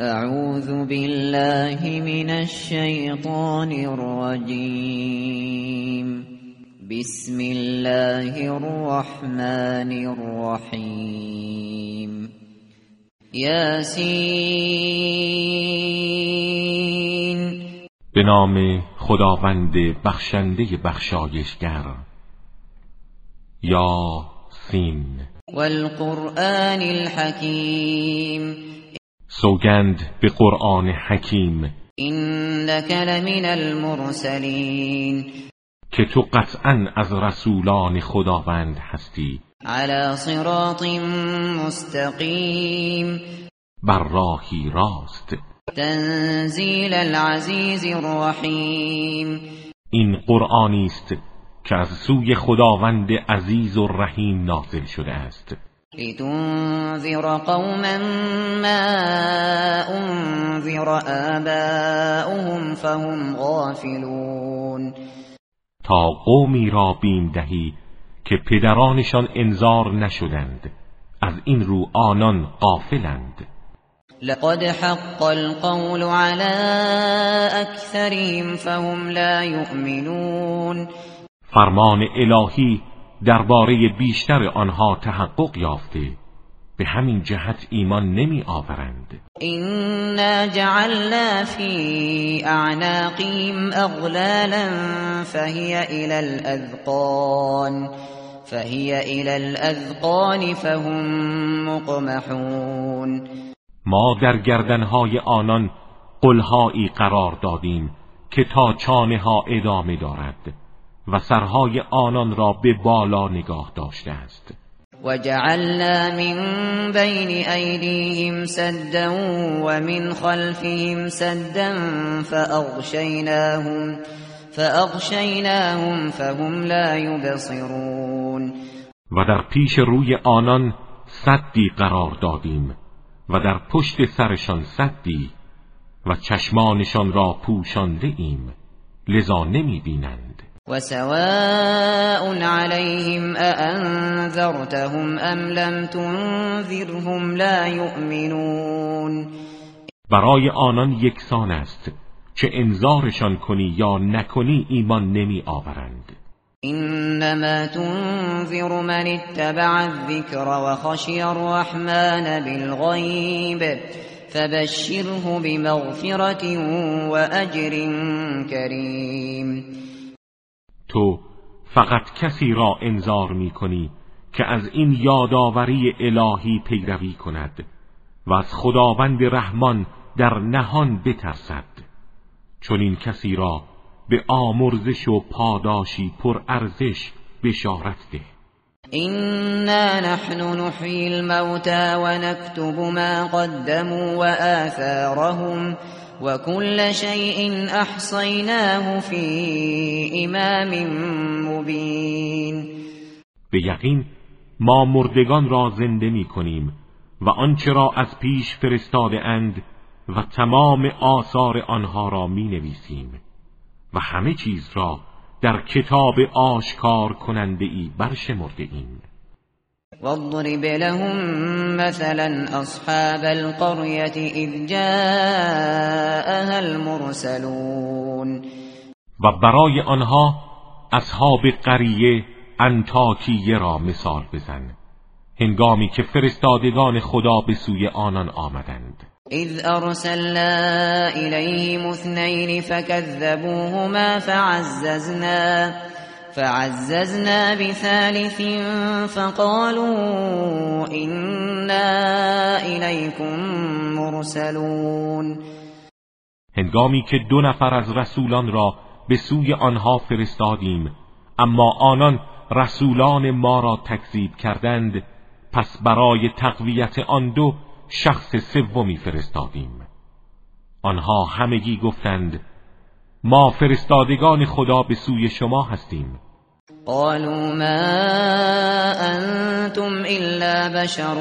اعوذ بالله من الشیطان الرجیم بسم الله الرحمن الرحیم یاسین به نام خداوند بخشنده بخشایشگر. یا سین والقرآن الحکیم. سوگند به قرآن حکیم. اینک لمن المرسلین که تو قطعا از رسولان خداوند هستی. على صراط مستقیم بر راهی راست. تنزیل العزیز الرحیم این قرآنی است که از سوی خداوند عزیز و رحیم نازل شده است. لتنذر قوما ما انذر آباؤهم فهم غافلون تا قومی را بیم دهی که پدرانشان انذار نشدند از این رو آنان غافلند. لقد حق القول على اکثرهم فهم لا يؤمنون. فرمان الهی درباره بیشتر آنها تحقق یافته به همین جهت ایمان نمی آورند. إنا جعلنا في أعناقهم أغلالا فهي إلى الأذقان فهي إلى الأذقان فهم مقمحون. ما در گردنهای آنان قلهایی قرار دادیم که تا چانه ها ادامه دارد. و سرهای آنان را به بالا نگاه داشته است. وجعلنا من بين أيديهم سدا ومن خلفهم سدا فأغشيناهم فأغشيناهم فهم لا يبصرون و در پیش روی آنان صدی قرار دادیم و در پشت سرشان صدی و چشمانشان را پوشانده ایم. لذا نمی بینند. وسواء عليهم أأنذرتهم أم لم تنذرهم لا يؤمنون. برای آنان یکسان است چه انذارشان کنی یا نکنی ایمان نمی آورند. إنما تنذر من اتبع الذكر وخشي الرحمن بالغيب فبشره بمغفرة وأجر كريم. تو فقط کسی را انذار می کنی که از این یادآوری الهی پیروی کند و از خداوند رحمان در نهان بترسد. چون این کسی را به آمرزش و پاداشی پر ارزش بشارت ده. إنا نحن نحيي الموتى ونكتب ما قدموا وآثارهم وكل شيء أحصيناه في إمام مبين. به یقین ما مردگان را زنده می کنیم و آنچه را از پیش فرستاده اند و تمام آثار آنها را می نویسیم و همه چیز را در کتاب آشکار کننده ای برشمرده ایم. واضرب لهم مثلا أصحاب القرية إذ جاءها المرسلون. و برای آنها اصحاب قریه انتاکیه را مثال بزن هنگامی که فرستادگان خدا به سوی آنان آمدند. إذ أرسلنا إليهم اثنين فكذبوهما فعززنا. فعززنا بثالث فقالوا إنا إليكم مرسلون. هنگامی که دو نفر از رسولان را به سوی آنها فرستادیم اما آنان رسولان ما را تکذیب کردند پس برای تقویت آن دو شخص سومی فرستادیم. آنها همگی گفتند ما فرستادگان خدا به سوی شما هستیم. قالوا ما أنتم إلا بشر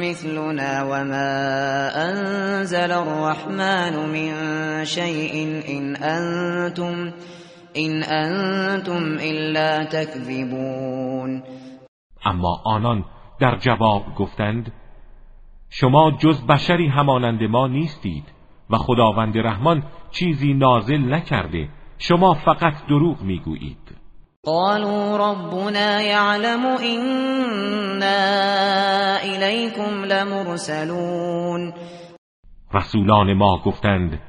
مثلنا وما أنزل الرحمن من شيء إن أنتم إن أنتم إلا تكذبون اما آنان در جواب گفتند شما جز بشری همانند ما نیستید. و خداوند رحمان چیزی نازل نکرده شما فقط دروغ می‌گویید. قالوا ربنا يعلم إنا إليكم لمرسلون. رسولان ما گفتند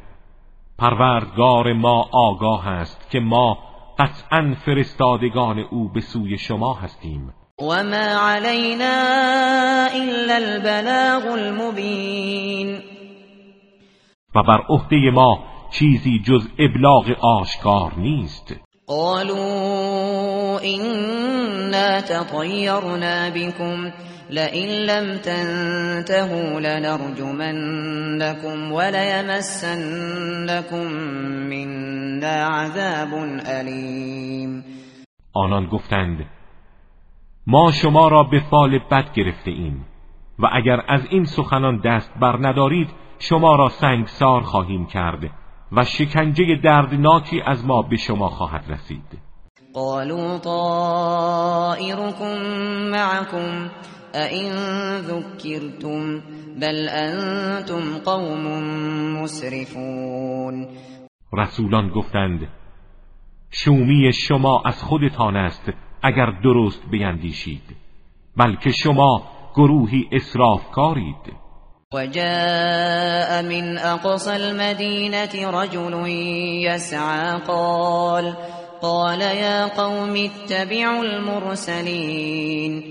پروردگار ما آگاه است که ما قطعا فرستادگان او به سوی شما هستیم. و ما علینا الا البلاغ المبین و بر عهده ما چیزی جز ابلاغ آشکار نیست. قالوا إنا تطيرنا بكم لئن لم تنتهوا لنرجمنكم وليمسنكم منا عذاب أليم. آنان گفتند ما شما را به فال بد گرفته ایم و اگر از این سخنان دست بر ندارید شما را سنگسار خواهیم کرد و شکنجه دردناکی از ما به شما خواهد رسید. قالوا طائركم معكم این ذكرتم؟ بل انتم قوم مسرفون. رسولان گفتند شومی شما از خودتان است اگر درست بیندیشید بلکه شما گروهی اسرافکارید. وجاء من أقصى المدينة رجل يسعى قال قال يا قوم اتبعوا المرسلين.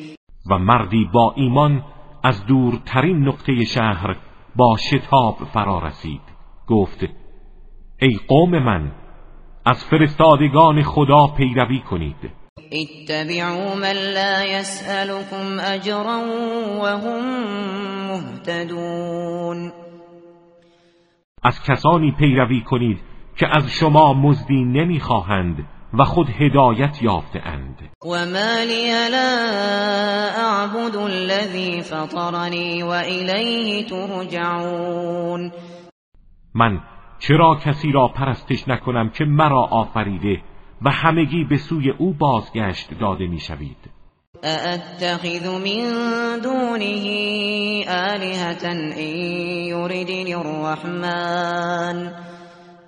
و مردی با ایمان از دورترین نقطه شهر با شتاب فرا رسید گفت ای قوم من از فرستادگان خدا پیروی کنید. اتبعوا من لا يسألكم اجرا وهم مهتدون. از کسانی پیروی کنید که از شما مزدی نمی‌خواهند و خود هدایت یافته اند و ما لی لا اعبد الذی فطرنی و الیه ترجعون. من چرا کسی را پرستش نکنم که مرا آفریده؟ و همگی به سوی او بازگشت داده می‌شوید. اتخذ من دونه آلهة ان یردنی الرحمن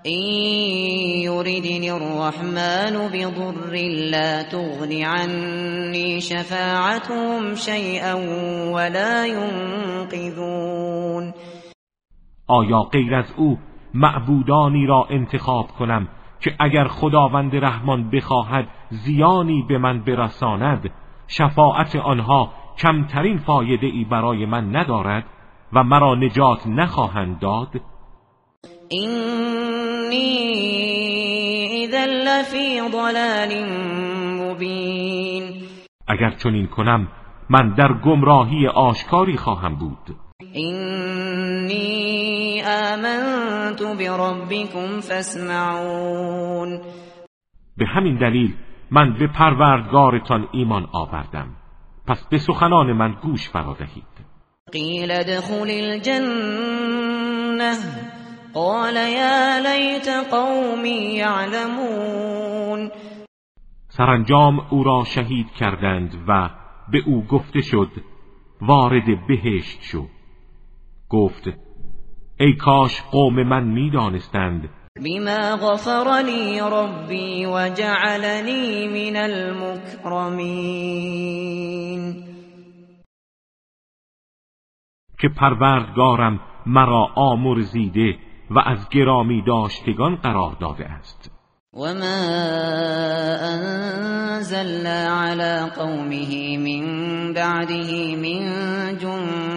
این یردنی الرحمن بضر لا تغنی عنی شفاعتهم شیئا ولا ينقذون. آیا غیر از او معبودانی را انتخاب کنم که اگر خداوند رحمان بخواهد زیانی به من برساند شفاعت آنها کمترین فایده ای برای من ندارد و مرا نجات نخواهند داد. اینی اذا لفی ضلال مبین. اگر چنین کنم من در گمراهی آشکاری خواهم بود. اینی آمنت بربکم فاسمعون. به همین دلیل من به پروردگارتان ایمان آوردم. پس به سخنان من گوش فرا دهید. قیل ادخل الجنه قال یا لیت قومی یعلمون. سرانجام او را شهید کردند و به او گفته شد وارد بهشت شو. گفت ای کاش قوم من می‌دانستند. بما غفر لی ربی و جعلنی من المکرمین که پروردگارم مرا آمرزیده و از گرامی داشتگان قرار داده است. وما أنزلنا على قومه من بعده من جند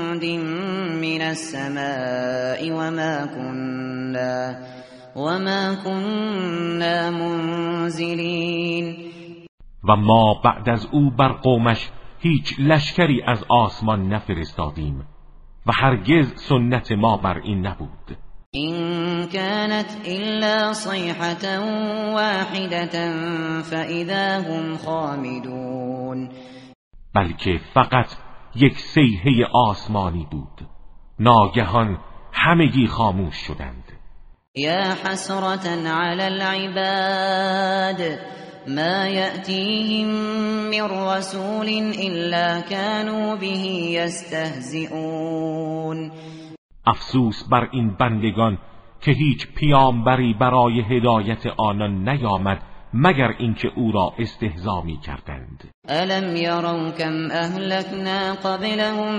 من السماء وما كنا وما كنا منزلين و ما بعد از او بر قومش هیچ لشکری از آسمان نفرستادیم و هرگز سنت ما بر این نبود. إن كانت إلا صيحة واحدة فإذا هم خامدون بلکه فقط یک سیحه آسمانی بود. ناگهان همگی خاموش شدند. یا حسرة على العباد ما يأتيهم من رسول إلا كانوا به يستهزئون افسوس بر این بندگان که هیچ پیامبری برای هدایت آنان نیامد مگر اینکه او را استهزا می کردند الم یروا کم اهلکنا قبلهم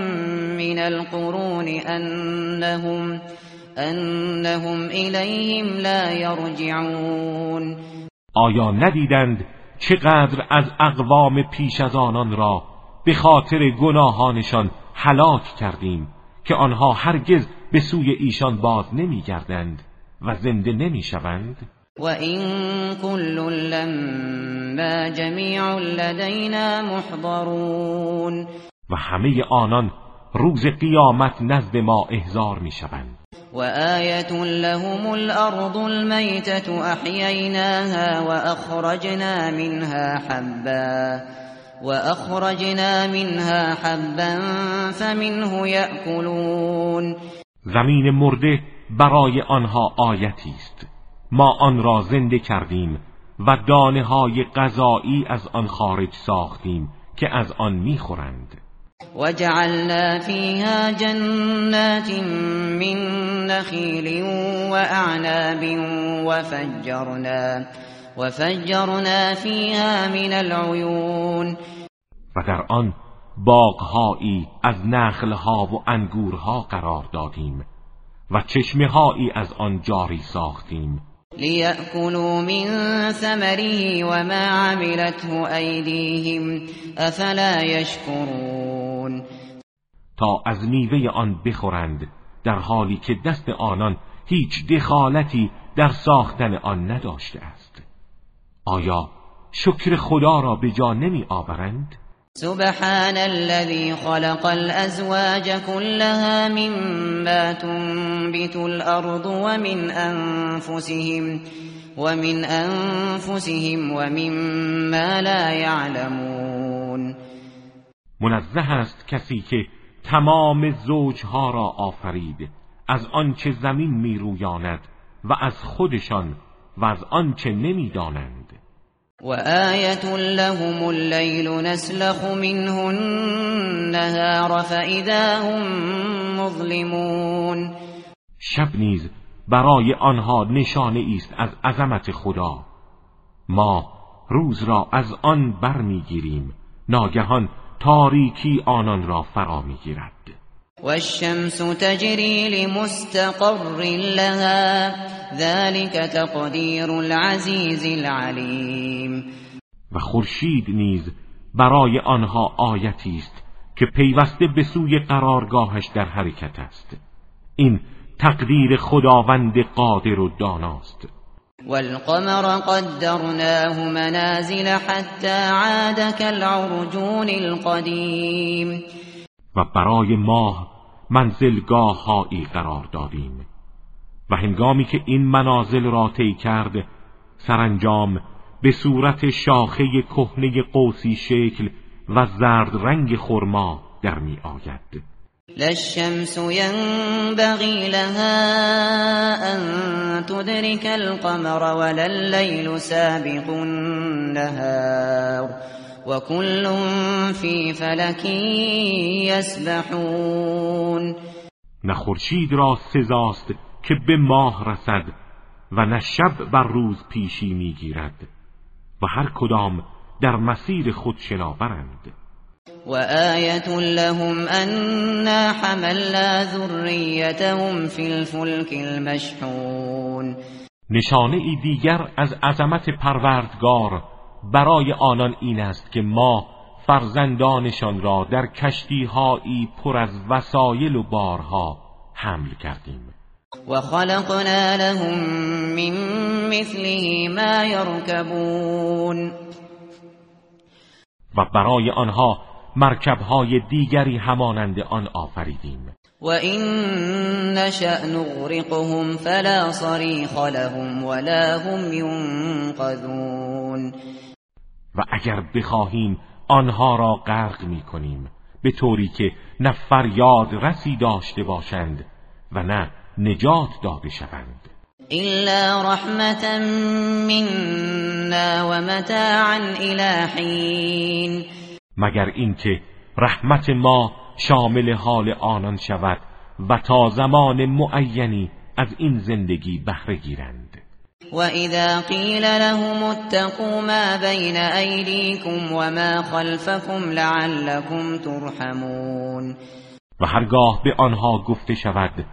من القرون انهم انهم الیهم لا یرجعون آیا ندیدند چقدر از اقوام پیش از آنان را به خاطر گناهانشان هلاک کردیم که آنها هرگز به سوی ایشان باز نمیگردند و زنده نمی‌شوند؟ و این کل لما جمیع لدینا محضرون و همه آنان روز قیامت نزد ما احضار می‌شوند. و آیت لهم الارض المیتة احییناها و اخرجنا منها حبا وأخرجنا منها حبا فمنه یأکلون زمین مرده برای آنها آیتی است. ما آن را زنده کردیم و دانه های غذایی از آن خارج ساختیم که از آن می‌خورند. وجعلنا فيها جنات من نخيل وأعناب وفجرنا وفجرنا فيها من العيون. و در آن باغهایی از نخلها و انگورها قرار دادیم و چشمهایی از آن جاری ساختیم. لیأکلوا من ثمره وما عملته ایدیهم افلا یشکرون تا از میوه آن بخورند در حالی که دست آنان هیچ دخالتی در ساختن آن نداشته است آیا شکر خدا را به جا نمی آورند؟ سبحان الذي خلق الأزواج كلها مما تنبت الأرض ومن أنفسهم ومن أنفسهم ومما لا يعلمون. منزه است کسی که تمام زوجها را آفرید از آنچه زمین می رویاند و از خودشان و از آنچه نمی‌دانند. وآية لهم الليل نسلخ منه النهار فإذا هم مظلمون شب نیز برای آنها نشانه است از عظمت خدا. ما روز را از آن برمیگیریم. ناگهان تاریکی آنان را فرا می‌گیرد. والشمس تجري لمستقر لها ذلك تقدیر العزیز العلیم و خورشید نیز برای آنها آیتی است که پیوسته به سوی قرارگاهش در حرکت است. این تقدیر خداوند قادر و داناست. والقمر قدرناه منازل حتى عاد كالعرجون القدیم و برای ماه منزلگاه هایی قرار دادیم و هنگامی که این منازل را طی کرد سرانجام به صورت شاخه کهنه قوسی شکل و زرد رنگ خرما در می آید. للشمس ينبغي لها ان تدرك القمر ولا الليل سابق النهار. وكل في فلك يسبحون نه خورشید را سزاست که به ماه رسد و نه شب بر روز پیشی می‌گیرد و هر کدام در مسیر خود شناورند. و آیت لهم انا حملنا ذریتهم فی الفلک المشحون نشانه ای دیگر از عظمت پروردگار برای آنان این است که ما فرزندانشان را در کشتیهایی پر از وسایل و بارها حمل کردیم. و خلقنا لهم من مثله ما يركبون. و برای آنها مرکبهای دیگری همانند آن آفریدیم. و این نشأ نغرقهم فلا صریخ لهم ولا هم ینقذون. و اگر بخواهیم آنها را غرق می کنیم به طوری که نه فریاد رسی داشته باشند و نه نجات داده شوند. إلا رحمة منا ومتاعا إلى حين مگر اینکه رحمت ما شامل حال آنان شود و تا زمان معینی از این زندگی بهره گیرند. وإذا قيل لهم اتقوا ما بين أيديكم وما خلفكم لعلكم ترحمون و هرگاه به آنها گفته شود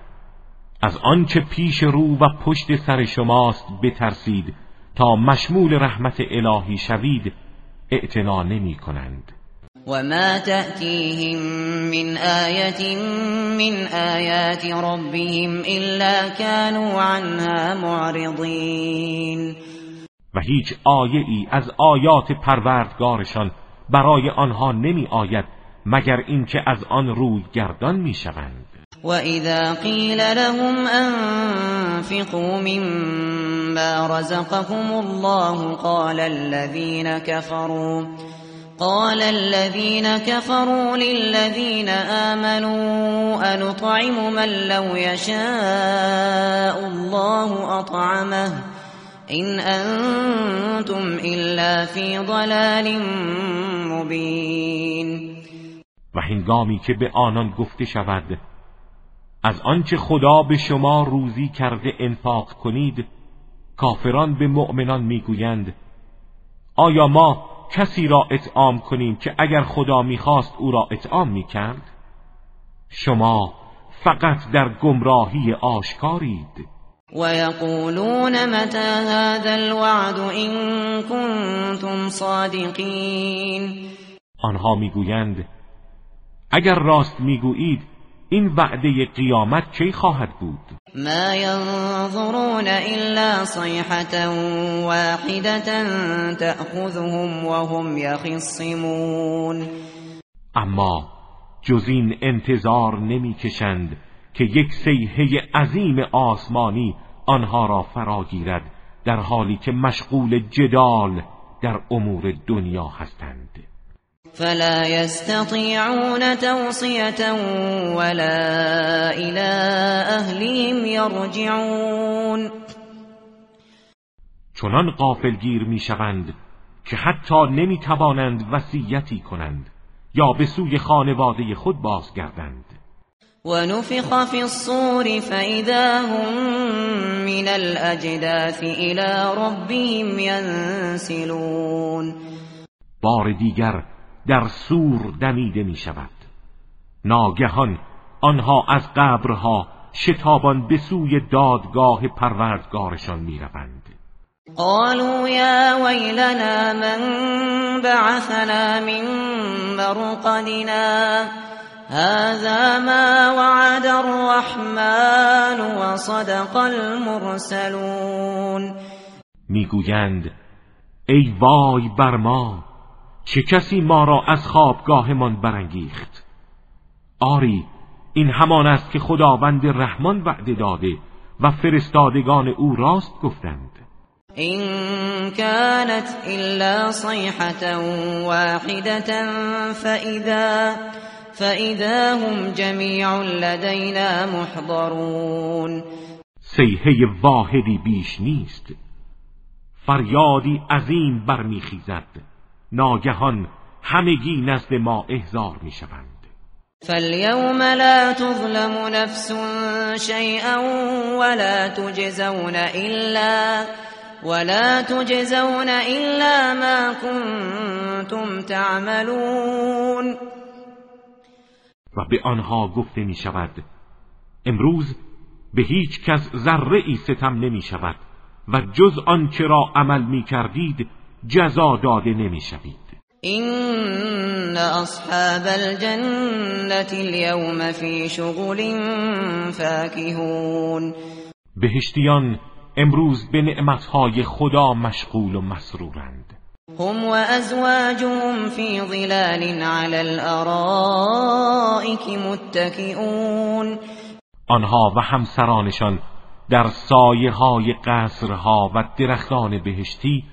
از آنچه پیش رو و پشت سر شماست بترسید تا مشمول رحمت الهی شوید اعتنا نمی کنند. وما تأتيهم من آية من آيات ربهم إلا كانوا عنها معرضين و هیچ آیه ای از آیات پروردگارشان برای آنها نمی آید مگر اینکه از آن روی گردان می شوند و اذا قیل لهم انفقوا مما رزقكم الله قال الذين كفروا قال الذين كفروا للذين آمنوا أنطعم من لو يشاء الله أطعمه إن أنتم إلا في ضلال مبين. و هنگامی که به آنان گفته شود از آنچه خدا به شما روزی کرده انفاق کنید کافران به مؤمنان می‌گویند آیا ما کسی را اطعام کنیم که اگر خدا می‌خواست او را اطعام می‌کرد؟ شما فقط در گمراهی آشکارید. و یقولون متى هذا الوعد این کنتم صادقین آنها می‌گویند اگر راست می‌گویید این وعده قیامت کی خواهد بود؟ ما ينظرون الا صيحة واحدة تأخذهم وهم يخصمون. اما جز این انتظار نمی‌کشند که یک سیحه عظیم آسمانی آنها را فرا گیرد در حالی که مشغول جدال در امور دنیا هستند. فلا يستطيعون توصية ولا إلى أهلهم يرجعون. چنان قافلگیر می‌شوند که حتی نمی‌توانند وصیتی کنند یا به سوی خانواده خود بازگردند. ونفخ في الصور فإذا هم من الأجداث إلى ربهم ينسلون بار دیگر در سور دمیده می شود ناگهان آنها از قبرها شتابان به سوی دادگاه پروردگارشان می روند قالوا یا ویلنا من بعثنا من مرقدنا؟ هذا ما وعد الرحمن وصدق المرسلون. می‌گویند ای وای بر ما! چه کسی ما را از خوابگاهمان برانگیخت. آری این همان است که خداوند رحمان وعده داده و فرستادگان او راست گفتند. این كانت الا صیحة واحدة فاذا فاذا هم جمیع لدینا محضرون. سیحه واحدی بیش نیست. فریادی عظیم برمیخیزد. ناگهان همگی نزد ما احضار می شوند فاليوم لا تظلم نفس شيئا ولا تجزون إلا ولا تجزون إلا ما كنتم تعملون. و به آنها گفته می شود امروز به هیچ کس ذره ای ستم نمی شود و جز آنچه را عمل می کردید جزا داده نمی‌شوید. این اصحاب الجنة اليوم فی شغل فاکهون بهشتیان امروز به نعمتهای خدا مشغول و مسرورند. هم و ازواجهم فی ظلال على الارائک متکئون آنها و همسرانشان در سایه های قصرها و درختان بهشتی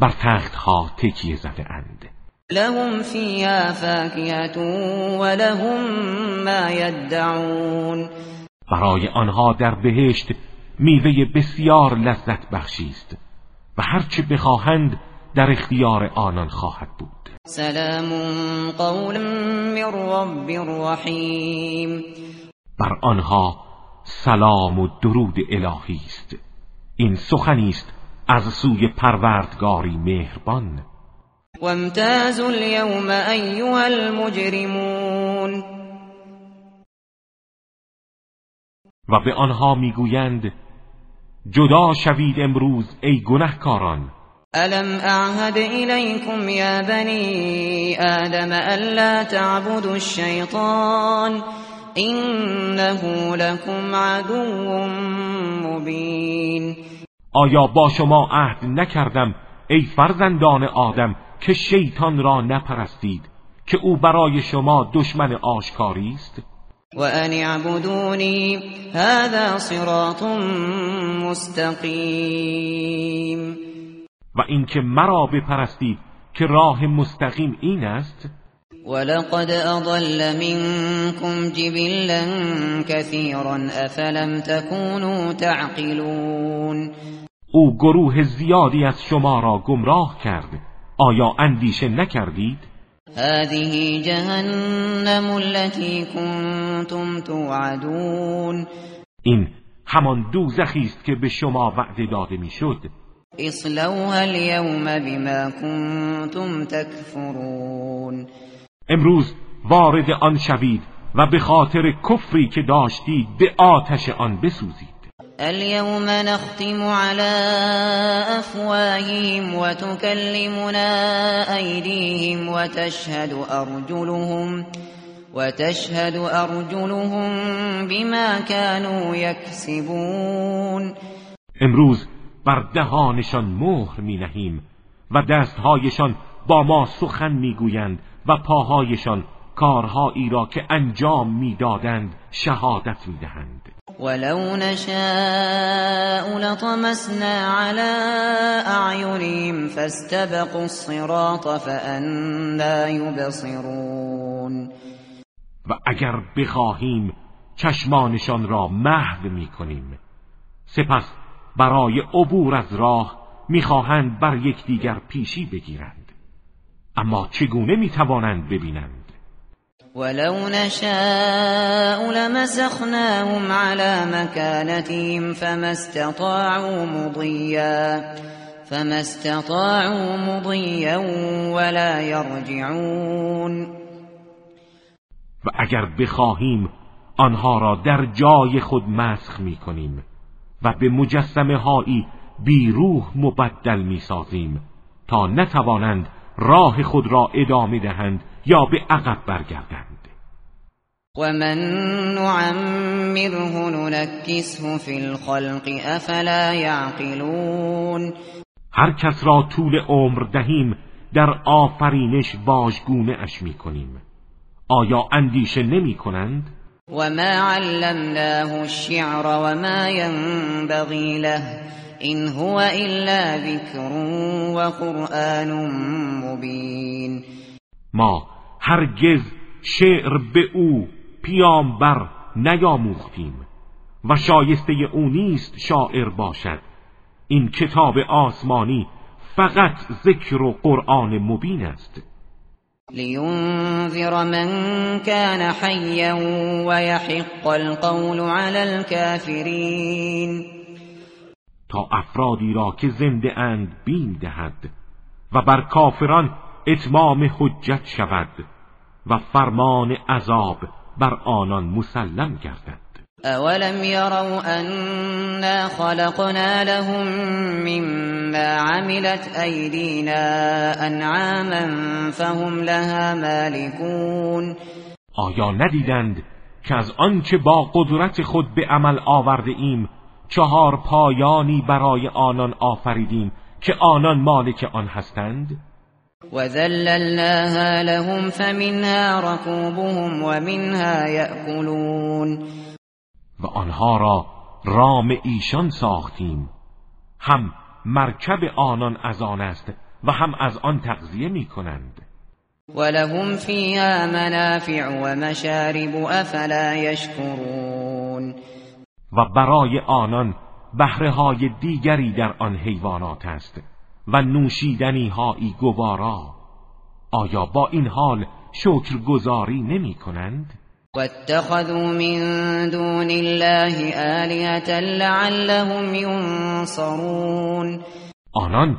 بر ها تکیه زده اند. لهم فیها فاکهت و لهم ما یدعون. برای آنها در بهشت میوه بسیار لذت بخشی است و هرچه بخواهند در اختیار آنان خواهد بود. سلام قول من رب رحیم. بر آنها سلام و درود الهی است. این سخنی است از سوی پروردگاری مهربان. وامتازوا اليوم ایها المجرمون. و به آنها می‌گویند جدا شوید امروز ای گنهکاران. الم اعهد الیکم یا بنی آدم الا تعبدوا الشیطان انه لكم عدو مبین آیا با شما عهد نکردم ای فرزندان آدم که شیطان را نپرستید که او برای شما دشمن آشکاری است؟ و ان اعبدونی هذا صراط مستقیم. و اینکه مرا بپرستید که راه مستقیم این است؟ ولقد اضل منكم جبلا كثيرا افلم تكونوا تعقلون او گروه زیادی از شما را گمراه کرد. آیا اندیشه نکردید؟ هذه جهنم التي كنتم توعدون. این همان دوزخی است که به شما وعده داده می‌شد. اصلوها اليوم بما كنتم تكفرون. امروز وارد آن شوید و به خاطر کفری که داشتید به آتش آن بسوزید. اليوم نختم على افواههم وتكلمنا ايديهم وتشهد ارجلهم وتشهد ارجلهم بما كانوا يكسبون. امروز بر دهانشان مهر می نهیم و دستهایشان با ما سخن می‌گویند و پاهایشان کارهایی را که انجام می‌دادند شهادت می‌دهند. ولو نشاء لطمسنا على اعینهم فاستبقوا الصراط فأنا يبصرون. و اگر بخواهیم چشمانشان را محو می‌کنیم سپس برای عبور از راه می‌خواهند بر یکدیگر پیشی بگیرند. اما چگونه می‌توانند ببینند؟ ولو نشاء لمسخناهم على مكانتهم فما استطاعوا مضيا فما استطاعوا مضيا ولا يرجعون. و اگر بخواهیم آنها را در جای خود مسخ می کنیم و به مجسمه هایی بیروح مبدل می سازیم تا نتوانند راه خود را ادامه دهند یا به عقب برگردند و من نعمره ننکسه فی الخلق افلا یعقلون هر کس را طول عمر دهیم در آفرینش واژگونه اش می کنیم آیا اندیشه نمی کنند؟ و ما علمناه الشعر و ما ينبغي له این هو الا ذکر و قرآن مبین ما هرگز شعر به او پیامبر نیاموختیم و شایسته او نیست شاعر باشد. این کتاب آسمانی فقط ذکر و قرآن مبین است. لینذر من كان حیا و یحق القول علی الكافرین تا افرادی را که زنده اند بین دهد و بر کافران اتمام حجت شود و فرمان عذاب بر آنان مسلم گردد. اولم یروا انا خلقنا لهم مما عملت ایدینا انعاما فهم لها مالکون. آیا ندیدند که از آنچه با قدرت خود به عمل آورده ایم چهار پایانی برای آنان آفریدیم که آنان مالک آن هستند. وذللناها لهم فمنها ركوبهم ومنها يأكلون. و آنها را رام ایشان ساختیم. هم مرکب آنان از آن است و هم از آن تغذیه می کنند ولهم فیها منافع و مشارب افلا یشکرون و برای آنان بهره های دیگری در آن حیوانات است و نوشیدنی هایی گوارا. آیا با این حال شکر گذاری نمی کنند؟ واتخذوا من دون الله آلهة لعلهم ینصرون. آنان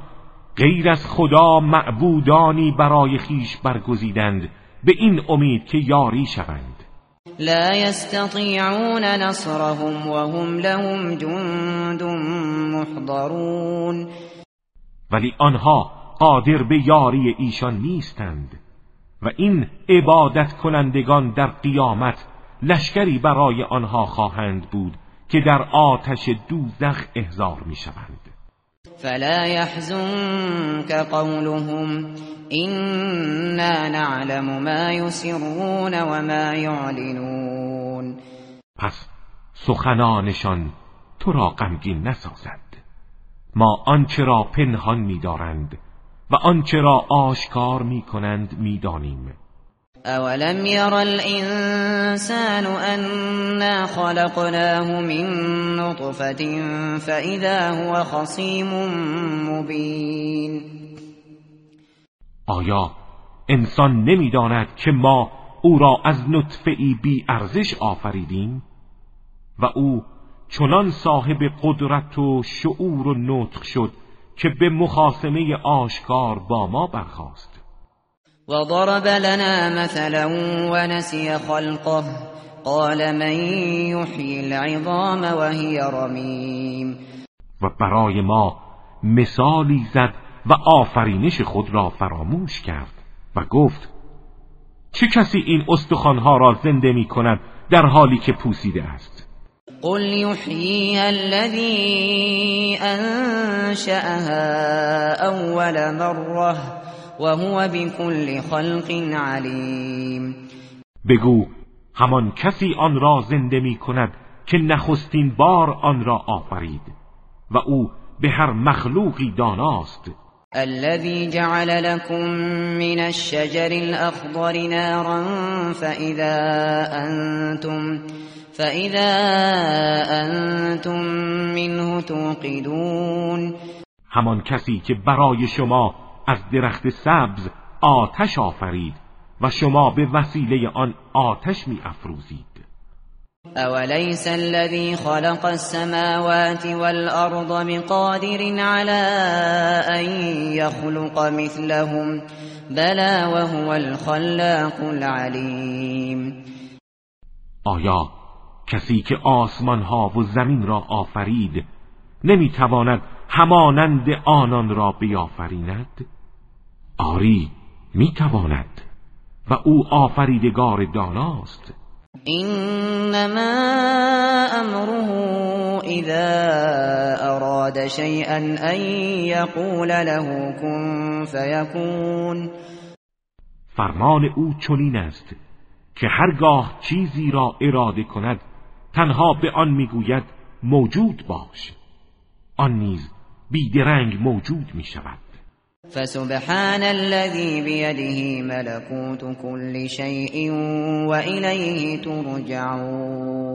غیر از خدا معبودانی برای خیش برگزیدند به این امید که یاری شوند. لا يستطيعون نصرهم وهم لهم جند محضرون. ولی آنها قادر به یاری ایشان نیستند و این عبادت کنندگان در قیامت لشکری برای آنها خواهند بود که در آتش دوزخ احضار می شوند فلا يحزنك قولهم. إنا نعلم ما يسرون وما يعلنون. پس سخنانشان تو را غمگین نسازد. ما آنچه را پنهان می‌دارند و آنچه را آشکار می‌کنند می‌دانیم. اولم یر الانسان انا خلقناه من نطفة فاذا هو خصیم مبین آیا انسان نمی‌داند که ما او را از نطفه ای بی ارزش آفریدیم؟ و او چنان صاحب قدرت و شعور و نطق شد که به مخاسمه آشکار با ما برخاست. وضرب لنا مثلا ونسي خلقه قال من يحيي العظام وهي رمیم و برای ما مثالی زد و آفرینش خود را فراموش کرد و گفت چه کسی این استخوانها را زنده می کند در حالی که پوسیده است؟ قل يحييها الذي انشأها اول مره وهو بكل خلق علیم بگو همان کسی آن را زنده می کند که نخستین بار آن را آفرید و او به هر مخلوقی داناست. الذي جعل لكم من الشجر الأخضر نارا فإذا أنتم فإذا أنتم منه توقدون. همان کسی که برای شما از درخت سبز آتش آفرید و شما به وسیله آن آتش می افروزید. اولیس الذي خلق السماوات والارض بقادر على ان يخلق مثلهم؟ بلا وهو الخلاق العلیم آیا کسی که آسمان ها و زمین را آفرید نمی‌تواند همانند آنان را بیافریند؟ آری می‌تواند و او آفریدگار داناست. انما امره اذا اراد شيئا ان يقول له كن فيكون فرمان او چنین است که هرگاه چیزی را اراده کند تنها به آن می‌گوید موجود باش. آن نیز بیدرنگ موجود می شود فسبحان الذي بيده ملكوت كل شيء وإليه ترجعون.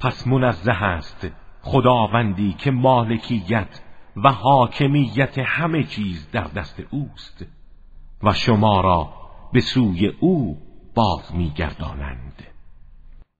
پس منزه است خداوندی که مالکیت و حاکمیت همه چیز در دست اوست و شما را به سوی او باز میگردانند.